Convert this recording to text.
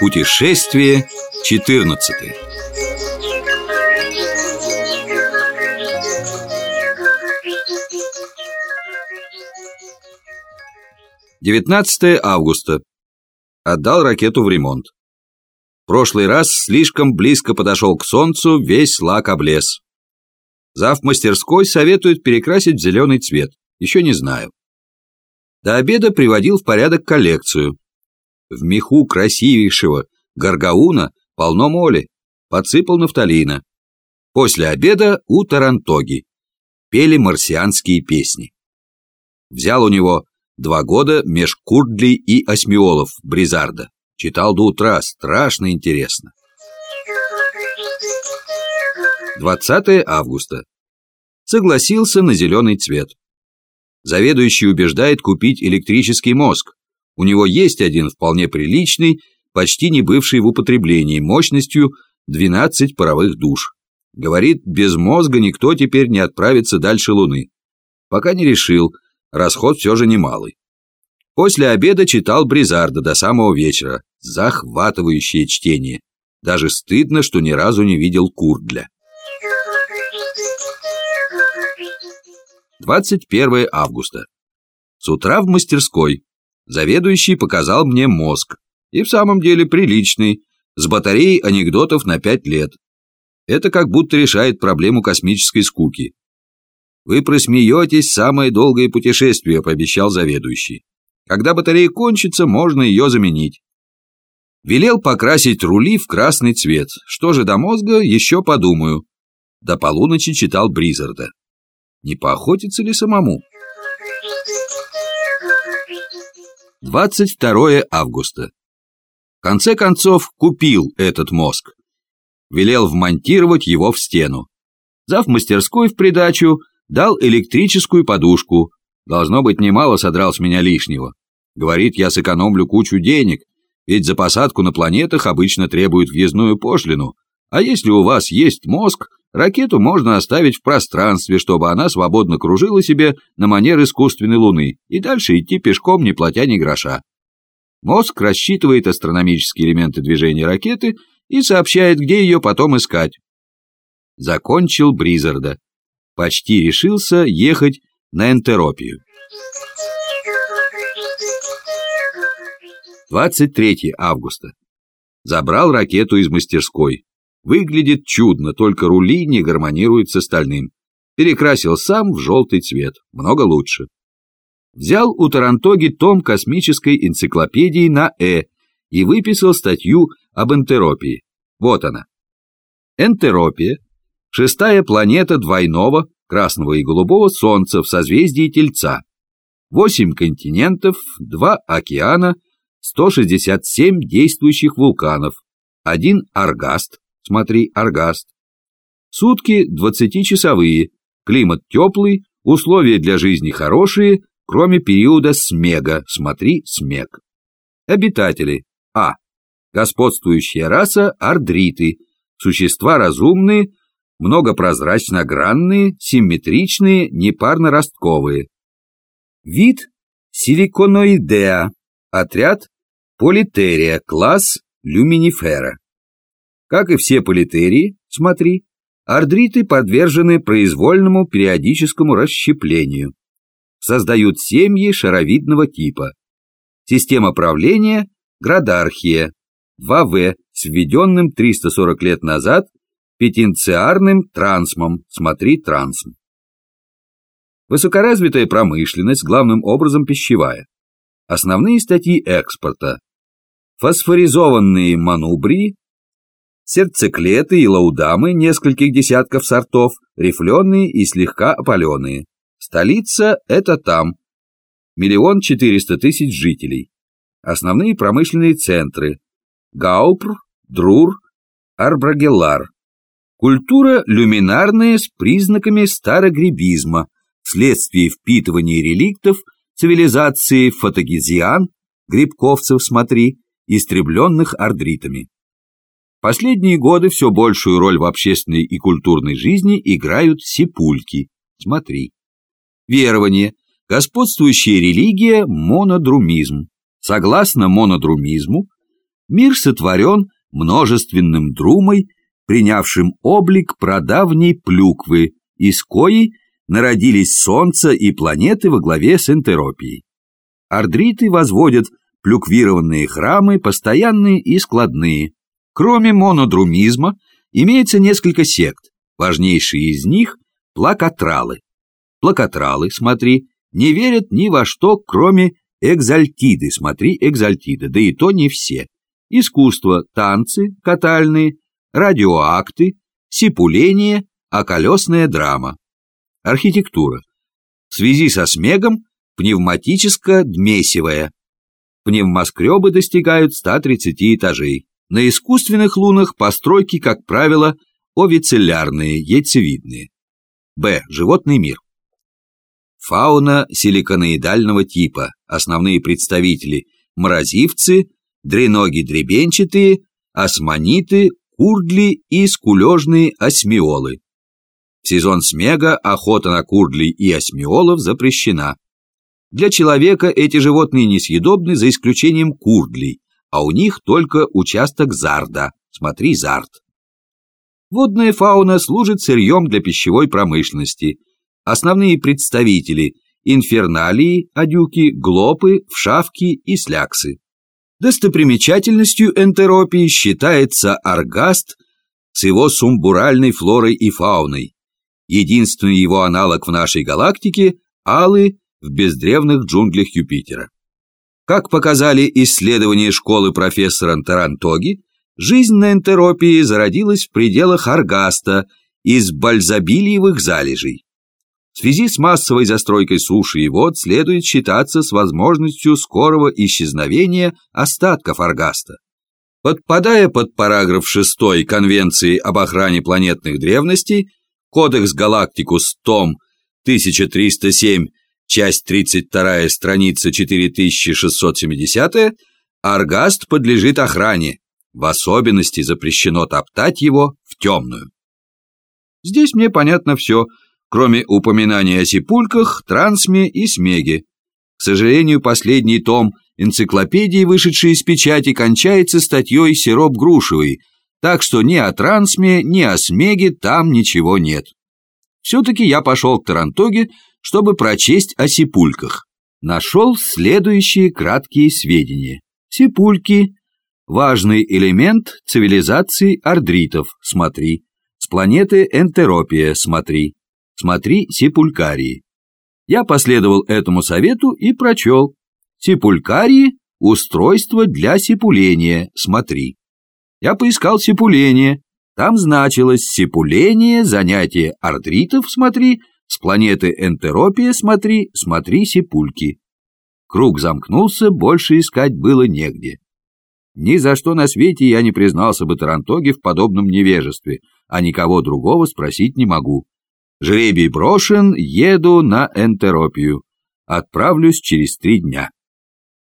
Путешествие 14 19 августа. Отдал ракету в ремонт. Прошлый раз слишком близко подошел к солнцу, весь лак облез. Зав мастерской советует перекрасить в зеленый цвет. Еще не знаю. До обеда приводил в порядок коллекцию. В меху красивейшего горгауна полно моли. Подсыпал нафталина. После обеда у Тарантоги. Пели марсианские песни. Взял у него два года меж Курдли и Осьмиолов Бризарда. Читал до утра, страшно интересно. 20 августа. Согласился на зеленый цвет. Заведующий убеждает купить электрический мозг. У него есть один вполне приличный, почти не бывший в употреблении, мощностью 12 паровых душ. Говорит, без мозга никто теперь не отправится дальше Луны. Пока не решил, расход все же немалый. После обеда читал Бризарда до самого вечера. Захватывающее чтение. Даже стыдно, что ни разу не видел Курдля. 21 августа. С утра в мастерской. Заведующий показал мне мозг. И в самом деле приличный, с батареей анекдотов на пять лет. Это как будто решает проблему космической скуки. «Вы просмеетесь самое долгое путешествие», — пообещал заведующий. «Когда батарея кончится, можно ее заменить». Велел покрасить рули в красный цвет. Что же до мозга, еще подумаю. До полуночи читал Бризарда. Не поохотиться ли самому? 22 августа. В конце концов, купил этот мозг. Велел вмонтировать его в стену. Зав мастерской в придачу дал электрическую подушку. Должно быть, немало содрал с меня лишнего. Говорит, я сэкономлю кучу денег, ведь за посадку на планетах обычно требуют въездную пошлину, а если у вас есть мозг, ракету можно оставить в пространстве, чтобы она свободно кружила себе на манер искусственной Луны и дальше идти пешком, не платя ни гроша. Мозг рассчитывает астрономические элементы движения ракеты и сообщает, где ее потом искать. Закончил Бризарда. Почти решился ехать на Энтеропию. 23 августа. Забрал ракету из мастерской. Выглядит чудно, только рули не гармонируют с остальным. Перекрасил сам в желтый цвет, много лучше. Взял у Тарантоги том космической энциклопедии на «Э» и выписал статью об энтеропии. Вот она. Энтеропия – шестая планета двойного, красного и голубого Солнца в созвездии Тельца. Восемь континентов, два океана – 167 действующих вулканов, один аргаст, смотри, аргаст. Сутки 20-часовые, климат теплый, условия для жизни хорошие, кроме периода смега, смотри, смег. Обитатели. А. Господствующая раса – ардриты, существа разумные, многопрозрачно-гранные, симметричные, непарно-ростковые. Вид – силиконоидеа, отряд Политерия, класс люминифера. Как и все политерии, смотри, ардриты подвержены произвольному периодическому расщеплению. Создают семьи шаровидного типа. Система правления – градархия, 2В с введенным 340 лет назад петенциарным трансмом, смотри трансм. Высокоразвитая промышленность, главным образом пищевая. Основные статьи экспорта фосфоризованные манубрии, сердцеклеты и лаудамы нескольких десятков сортов, рифленые и слегка опаленные. Столица – это там. Миллион четыреста тысяч жителей. Основные промышленные центры – Гаупр, Друр, Арбрагеллар. Культура люминарная с признаками старогребизма, вследствие впитывания реликтов цивилизации фотогезиан, грибковцев смотри, истребленных ардритами. Последние годы все большую роль в общественной и культурной жизни играют сипульки. Смотри. Верование. Господствующая религия – монодрумизм. Согласно монодрумизму, мир сотворен множественным друмой, принявшим облик прадавней плюквы, из коей народились Солнце и планеты во главе с энтеропией. Ардриты возводят плюквированные храмы, постоянные и складные. Кроме монодрумизма, имеется несколько сект, важнейшие из них – плакатралы. Плакатралы, смотри, не верят ни во что, кроме экзальтиды, смотри, экзальтиды, да и то не все. Искусство, танцы, катальные, радиоакты, сипуление, а колесная драма. Архитектура. В связи со смегом пневматическо-дмесевая. Пневмоскребы достигают 130 этажей. На искусственных лунах постройки, как правило, овицеллярные, яйцевидные. Б. Животный мир. Фауна силиконоидального типа. Основные представители – морозивцы, дреноги дребенчатые, османиты, курдли и скулежные осьмиолы. В сезон смега охота на курдлей и осьмиолов запрещена. Для человека эти животные несъедобны за исключением курдлей, а у них только участок зарда. Смотри, зард. Водная фауна служит сырьем для пищевой промышленности. Основные представители – инферналии, адюки, глопы, вшавки и сляксы. Достопримечательностью энтеропии считается аргаст с его сумбуральной флорой и фауной. Единственный его аналог в нашей галактике – алы в бездревных джунглях Юпитера. Как показали исследования школы профессора Тарантоги, жизнь на энтеропии зародилась в пределах Аргаста из бальзабилиевых залежей. В связи с массовой застройкой суши и вод следует считаться с возможностью скорого исчезновения остатков Аргаста. Подпадая под параграф 6 Конвенции об охране планетных древностей, Кодекс Галактикус, том 1307, часть 32, страница 4670, Аргаст подлежит охране, в особенности запрещено топтать его в темную. Здесь мне понятно все – кроме упоминания о сипульках, трансме и смеге. К сожалению, последний том энциклопедии, вышедшей из печати, кончается статьей «Сироп грушевый», так что ни о трансме, ни о смеге там ничего нет. Все-таки я пошел к Тарантоге, чтобы прочесть о сипульках. Нашел следующие краткие сведения. Сипульки – важный элемент цивилизации ардритов, смотри. С планеты Энтеропия, смотри. Смотри сепулькарии. Я последовал этому совету и прочел. Сепулькарии – устройство для сепуления, смотри. Я поискал сепуление. Там значилось сепуление, занятие артритов, смотри, с планеты Энтеропия, смотри, смотри сепульки. Круг замкнулся, больше искать было негде. Ни за что на свете я не признался бы Тарантоге в подобном невежестве, а никого другого спросить не могу. Жребий брошен, еду на энтеропию. Отправлюсь через три дня.